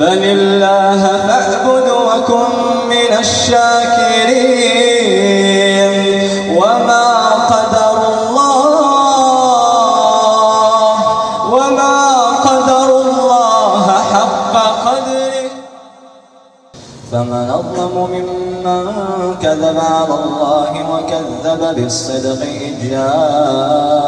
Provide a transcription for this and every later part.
بل الله فاعبد وكن من الشاكرين وما قدر الله وما قدر الله حق قدره فمن أظلم ممن كذب على الله وكذب بالصدق إذ جاءه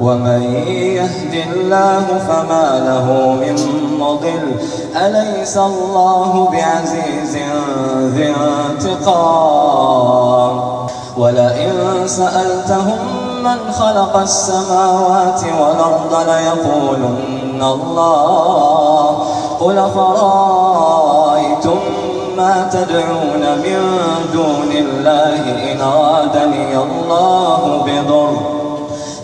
ومن يهد الله فما له من مضل. أليس الله بعزيز ذي انتقام؟ ولئن سألتهم من خلق السماوات والأرض ليقولن الله. قل فرأيتم ما تدعون من دون الله إن أرادني الله بضر؟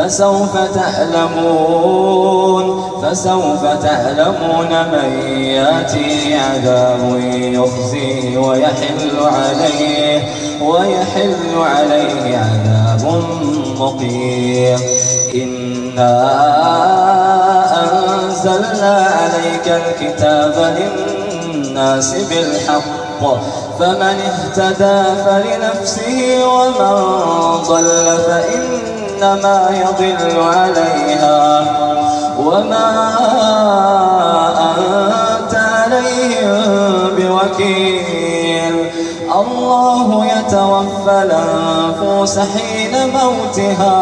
فسوف تعلمون فسوف تعلمون من يأتي عذاب يخزيه ويحل عليه ويحل عليه عذاب مقيم. إنا أنزلنا عليك الكتاب للناس بالحق فمن اهتدى فلنفسه ومن ضل فإن إنما يضل عليها وما أنت عليهم بوكيل. الله يتوفى الأنفس حين موتها.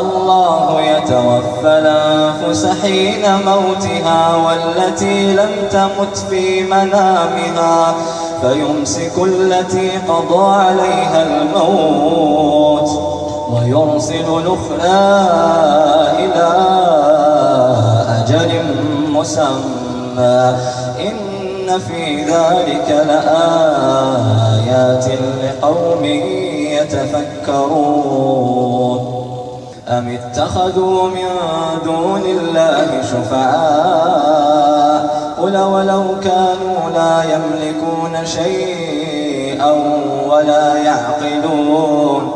الله يتوفى الأنفس حين موتها والتي لم تمت في منامها. فيمسك التي قضى عليها الموت. ويرسل الأخرى إلى أجل مسمى. إن في ذلك لآيات لقوم يتفكرون. أم اتخذوا من دون الله شفعاء؟ قل ولو كانوا لا يملكون شيئا ولا يعقلون.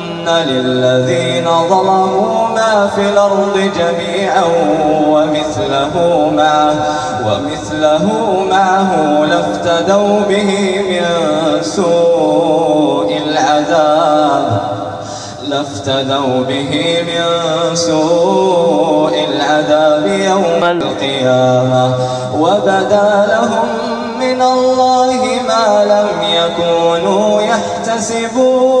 للذين ظلموا ما في الأرض جميعا ومثله معه ومثله معه لافتدوا به من سوء العذاب لافتدوا به من سوء العذاب يوم القيامة وبدا لهم من الله ما لم يكونوا يحتسبون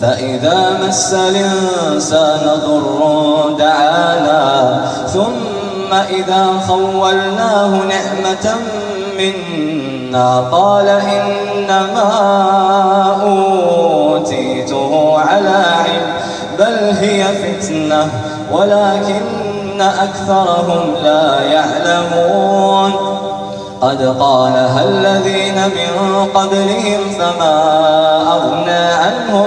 فإذا مس الإنسان ضر دعانا ثم إذا خولناه نعمة منا قال إنما أوتيته على علم بل هي فتنة ولكن أكثرهم لا يعلمون. قد قالها الذين من قبلهم فما أغنى عنهم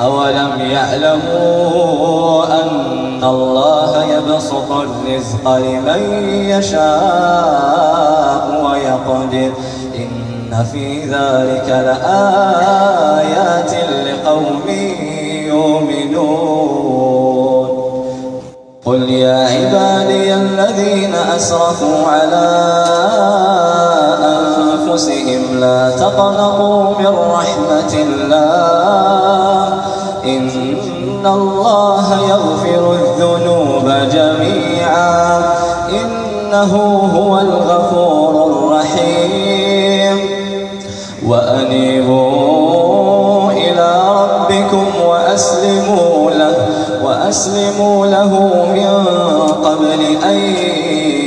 أولم يعلموا أن الله يبسط الرزق لمن يشاء ويقدر إن في ذلك لآيات لقوم يؤمنون. قل يا عبادي الذين أسرفوا على أنفسهم لا تقنطوا من رحمة الله. إن الله يغفر الذنوب جميعا إنه هو الغفور الرحيم وأنيبوا إلى ربكم وأسلموا له وأسلموا له من قبل أن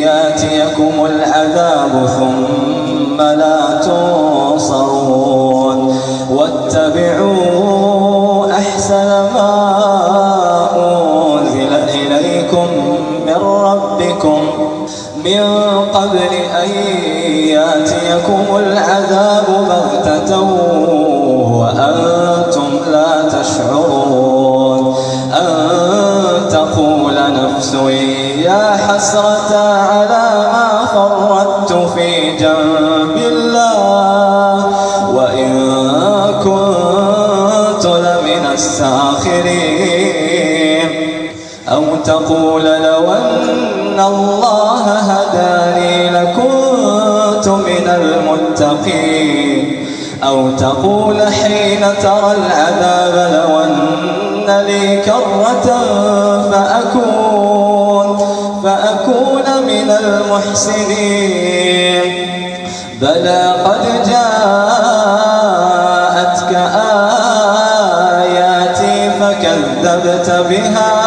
ياتيكم العذاب ثم لا تنصرون واتبعوا إليكم من ربكم من قبل أن يأتيكم العذاب بغتة وأنتم لا تشعرون أن تقول نفس يا حسرة على ما فرطت في أو تقول لو أن الله هداني لكنت من المتقين. أو تقول حين ترى العذاب لو أن لي كرة فأكون, فأكون من المحسنين. بلى قد جاءتك آياتي فكذبت بها.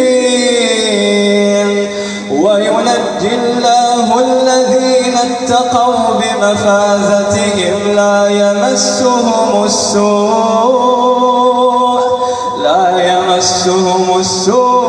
اتقوا بمفازتهم لا يمسهم السوء لا يمسهم السوء.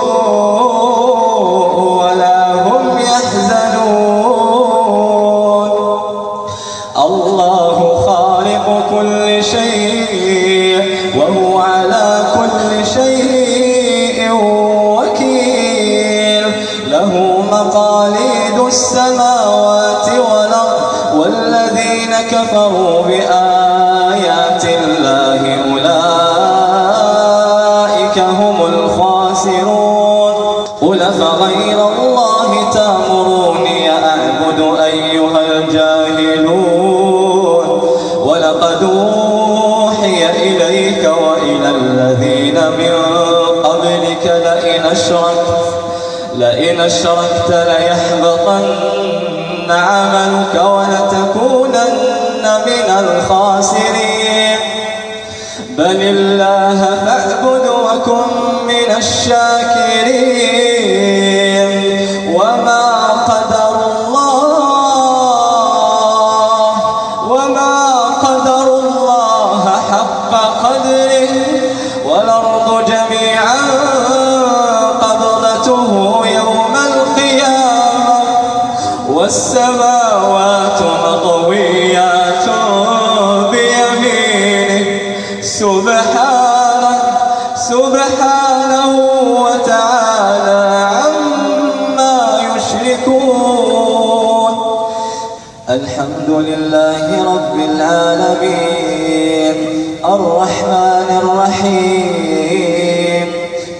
أشركت لئن أشركت ليحبط يحبطن عملك ولتكونن من الخاسرين. بل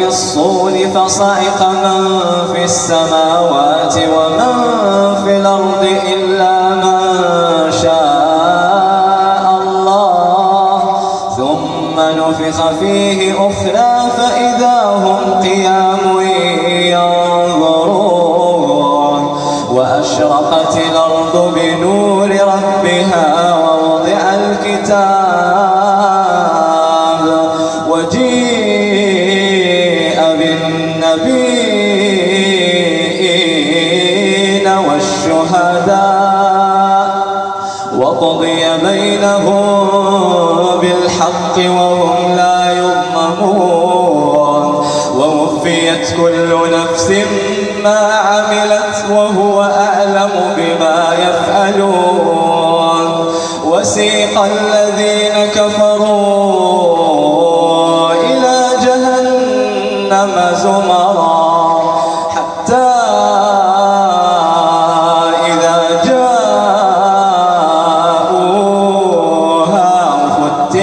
في الصور فصعق من في السماوات ومن في الأرض إلا من شاء الله. ثم نفخ فيه أخرى فإذا هم قيام ينظرون. وأشرقت الأرض بنور ربها ووضع الكتاب بالحق وهم لا يظلمون. ووفيت كل نفس ما عملت وهو أعلم بما يفعلون. وسيق الذين كفروا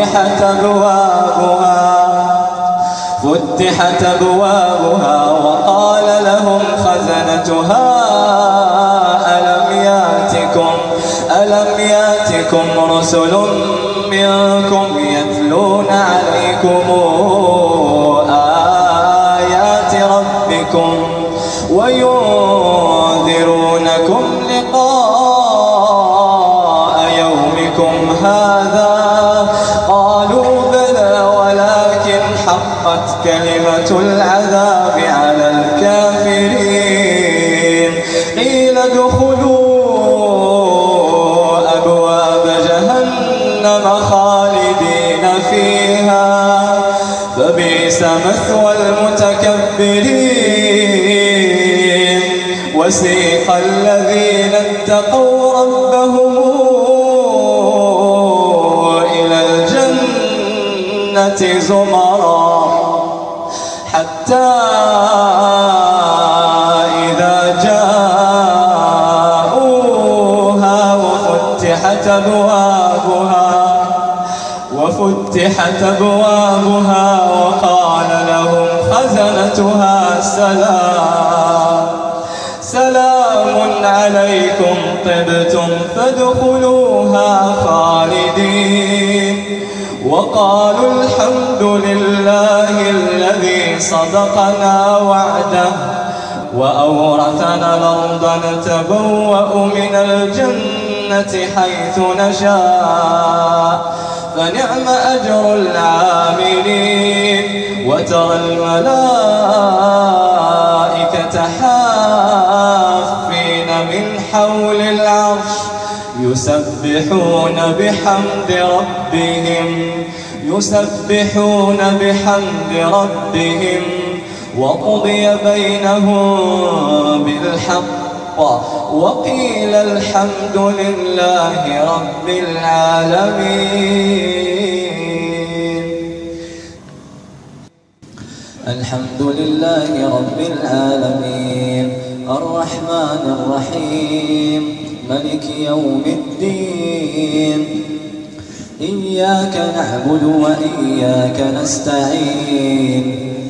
فتحت أبوابها فتحت أبوابها وقال لهم خزنتها ألم يأتكم؟ ألم يأتكم رسل منكم يتلون عليكم مثوى المتكبرين. وسيق الذين اتقوا ربهم إلى الجنة زمرا. حتى إذا جاءوها وفتحت أبوابها وفتحت أبوابها خزنتها سلام. سلام عليكم طبتم فادخلوها خالدين. وقالوا الحمد لله الذي صدقنا وعده وأورثنا الأرض نتبوأ من الجنة حيث نشاء. فنعم أجر العاملين وترى الملائكة حافين من حول العرش يسبحون بحمد ربهم يسبحون بحمد ربهم. وقضي بينهم بالحق وقيل الحمد لله رب العالمين. الحمد لله رب العالمين. الرحمن الرحيم. ملك يوم الدين. إياك نعبد وإياك نستعين.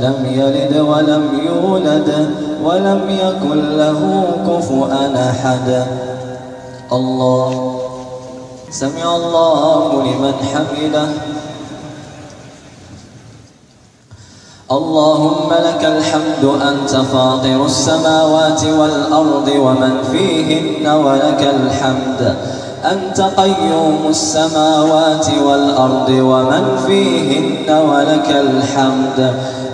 لم يلد ولم يولد ولم يكن له كفؤا أحد. الله سمع الله لمن حمده. اللهم لك الحمد أنت فاطر السماوات والأرض ومن فيهن ولك الحمد. أنت قيوم السماوات والأرض ومن فيهن ولك الحمد.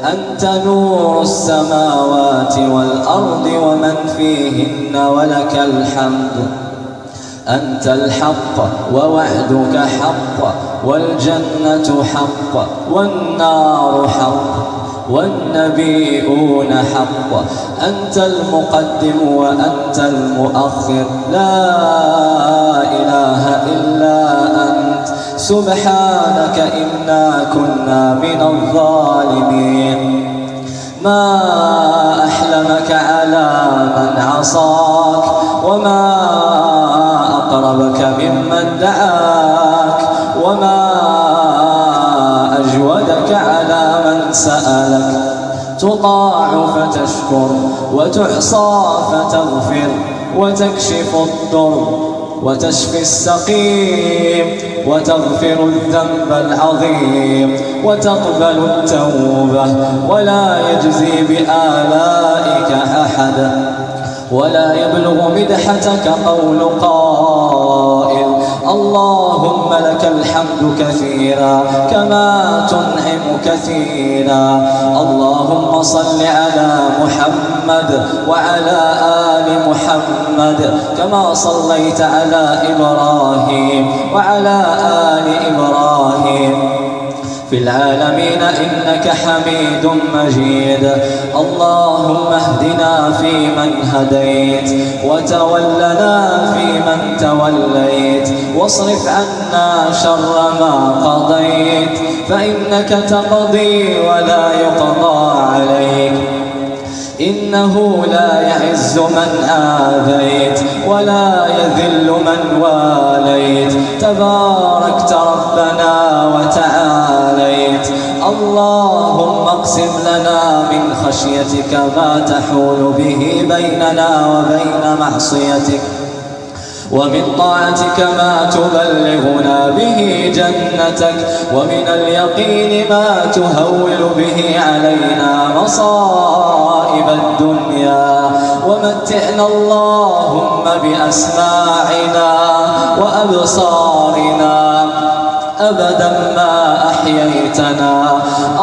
أنت نور السماوات والأرض ومن فيهن ولك الحمد. أنت الحق ووعدك حق والجنة حق والنار حق والنبيون حق. أنت المقدم وأنت المؤخر. لا إله إلا أنت. سبحانك إنا كنا من الظالمين. ما أحلمك على من عصاك وما أقربك ممن دعاك وما أجودك على من سألك. تطاع فتشكر وتحصى فتغفر وتكشف الضر. وتشفي السقيم وتغفر الذنب العظيم وتقبل التوبة ولا يجزي بآلائك أحدا ولا يبلغ مدحتك قول قائل اللهم لك الحمد كثيرا كما تنعم كثيرا. اللهم صل على محمد وعلى آل محمد كما صليت على إبراهيم وعلى آل إبراهيم. في العالمين إنك حميد مجيد. اللهم اهدنا فيمن هديت وتولنا فيمن توليت. واصرف عنا شر ما قضيت. فإنك تقضي ولا يقضى عليك. إنه لا يعز من آذيت ولا يذل من واليت. تباركت ربنا وتعاليت اللهم اقسم لنا من خشيتك ما تحول به بيننا وبين معصيتك ومن طاعتك ما تبلغنا به جنتك ومن اليقين ما تهول به علينا مصائب الدنيا ومتعنا اللهم بأسماعنا وأبصارنا أبدا ما أحييتنا.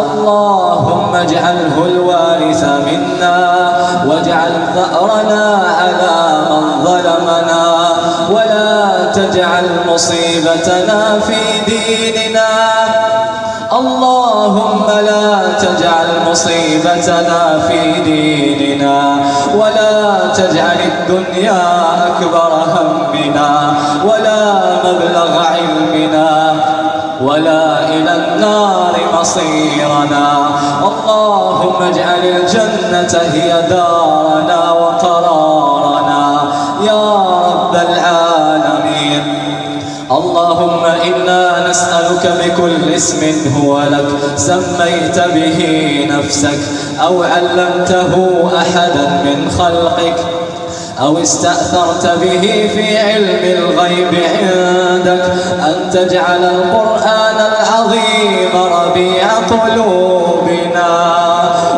اللهم اجعله الوارث منا واجعل ثأرنا على من ظلمنا ولا تجعل مصيبتنا في ديننا. اللهم لا تجعل مصيبتنا في ديننا ولا تجعل الدنيا أكبر همنا ولا مبلغ علمنا. ولا إلى النار مصيرنا. اللهم اجعل الجنة هي دارنا وقرارنا. يا رب العالمين. اللهم إنا نسألك بكل اسم هو لك. سميت به نفسك أو علمته أحدا من خلقك. أو استأثرت به في علم الغيب عندك أن تجعل القرآن العظيم ربيع قلوبنا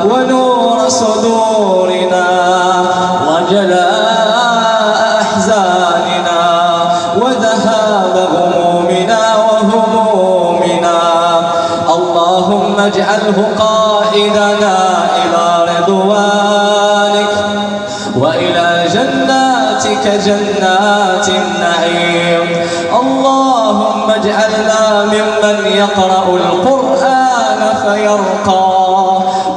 ونور صدورنا وجلاء أحزاننا وذهاب غمومنا وهمومنا. اللهم اجعله قائدنا جناتك جنات النعيم. اللهم اجعلنا ممن يقرأ القرآن فيرقى.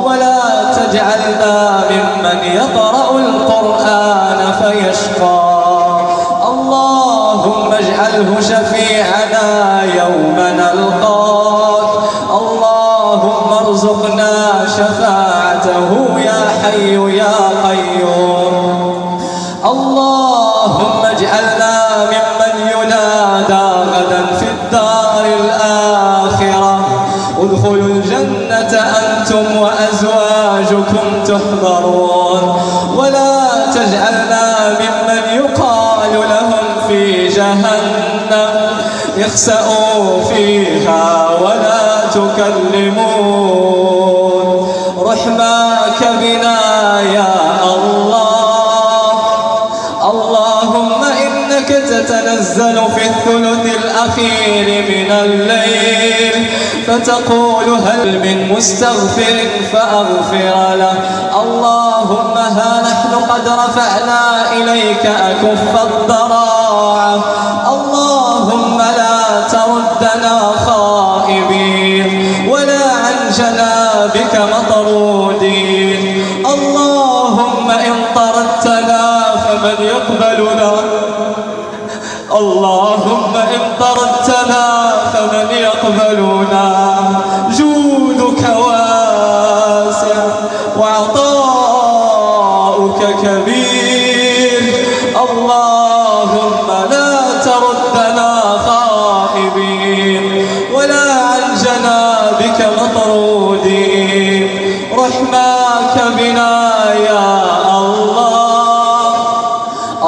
ولا تجعلنا ممن يقرأ القرآن فيشقى. اللهم اجعله شفيعنا اخسأوا فيها ولا تكلمون. رحماك بنا يا الله. اللهم إنك تتنزل في الثلث الأخير من الليل فتقول هل من مستغفر فأغفر له. اللهم ها نحن قد رفعنا إليك أكف الضراعة. تردنا خائبين. ولا عن جنابك مطرودين رحماك بنا يا الله.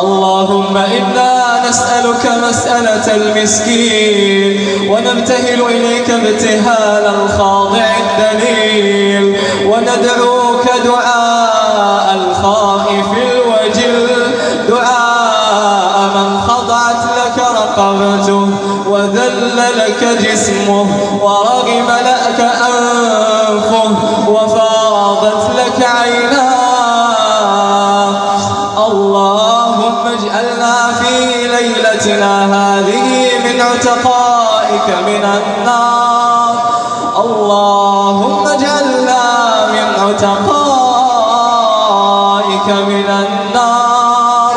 اللهم إنا نسألك مسألة المسكين ونبتهل إليك ابتهال الخاضع الدليل وندعوك دعاء الخائف الوجل. دعاء من خضعت لك رقبته وذل لك جسمه ورغم لك أنفه لك عيناه اللهم اجعلنا في ليلتنا هذه من عتقائك من النار. اللهم اجعلنا من عتقائك من النار.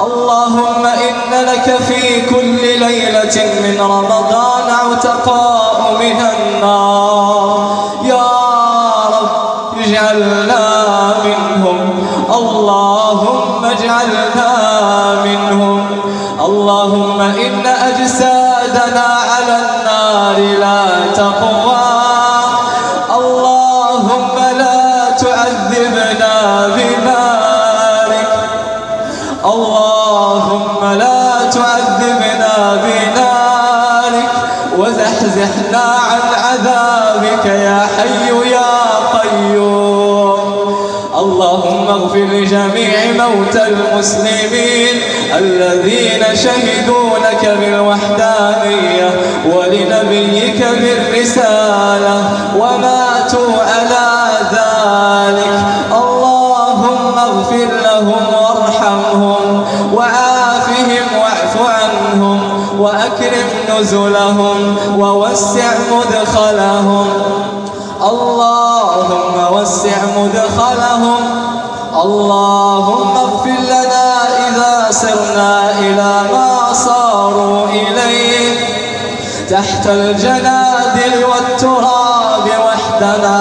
اللهم إن لك في كل ليلة من رمضان عتقاء من النار. يا اجعلنا منهم. اللهم اجعلنا منهم. اللهم إن أجسادنا على النار لا تقوى موتى المسلمين الذين شهدوا لك بالوحدانية ولنبيك بالرسالة وماتوا على ذلك. اللهم اغفر لهم وارحمهم وعافهم واعف عنهم وأكرم نزلهم ووسع مدخلهم. اللهم وسع مدخلهم اللهم اغفر لنا إذا سرنا إلى ما صاروا إليه تحت الجنادل والتراب وحدنا.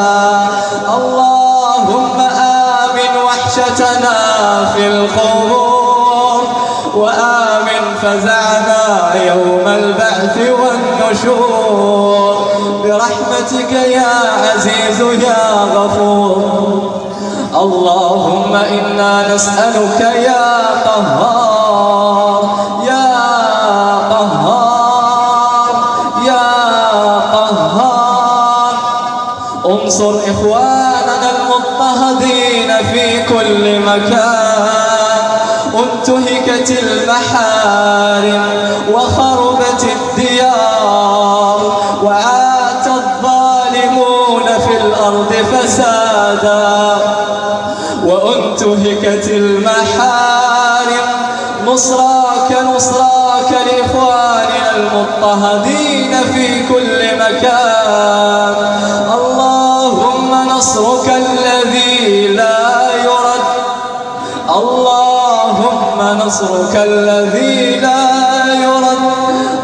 اللهم آمن وحشتنا في القبور وآمن فزعنا يوم البعث والنشور. برحمتك يا عزيز يا غفور. اللهم إنا نسألك يا قهار يا قهار يا قهار. انصر إخواننا المضطهدين في كل مكان. انتهكت المحارم وخربت وانتهكت المحارم. نصراك نصراك لإخواننا المضطهدين في كل مكان. اللهم نصرك الذي لا يرد. اللهم نصرك الذي لا يرد.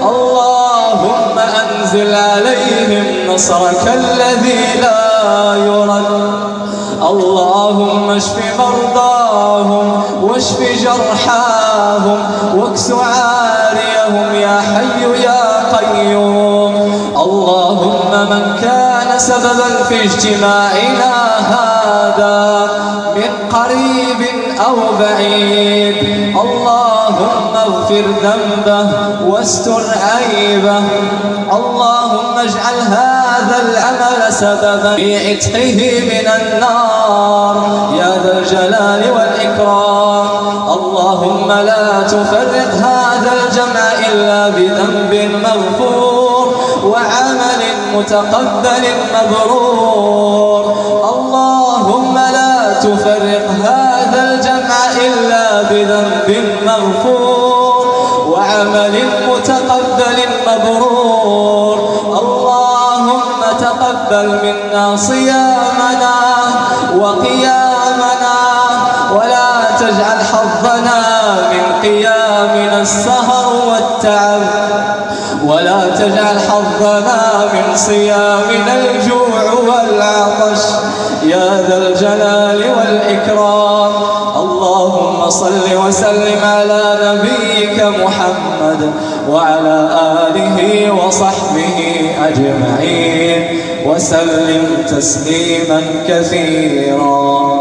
اللهم أنزل عليهم نصرك الذي لا يرد. اللهم اشف مرضاهم واشف جرحاهم واكس عاريهم يا حي يا قيوم. اللهم من كان سببا في اجتماعنا هذا من قريب أو بعيد. اللهم اغفر ذنبه واستر عيبه. اللهم اجعل هذا العمل سببا في عتقه من النار. يا ذا الجلال والإكرام اللهم لا تفرق هذا الجمع إلا بذنب مغفور وعمل متقبل مبرور. اللهم لا تفرق هذا الجمع إلا بذنب منا صيامنا وقيامنا ولا تجعل حظنا من قيامنا السهر والتعب ولا تجعل حظنا من صيامنا الجوع والعطش. يا ذا الجلال والإكرام اللهم صل وسلم على نبيك محمد وعلى آله وصحبه أجمعين. وسلم تسليما كثيرا.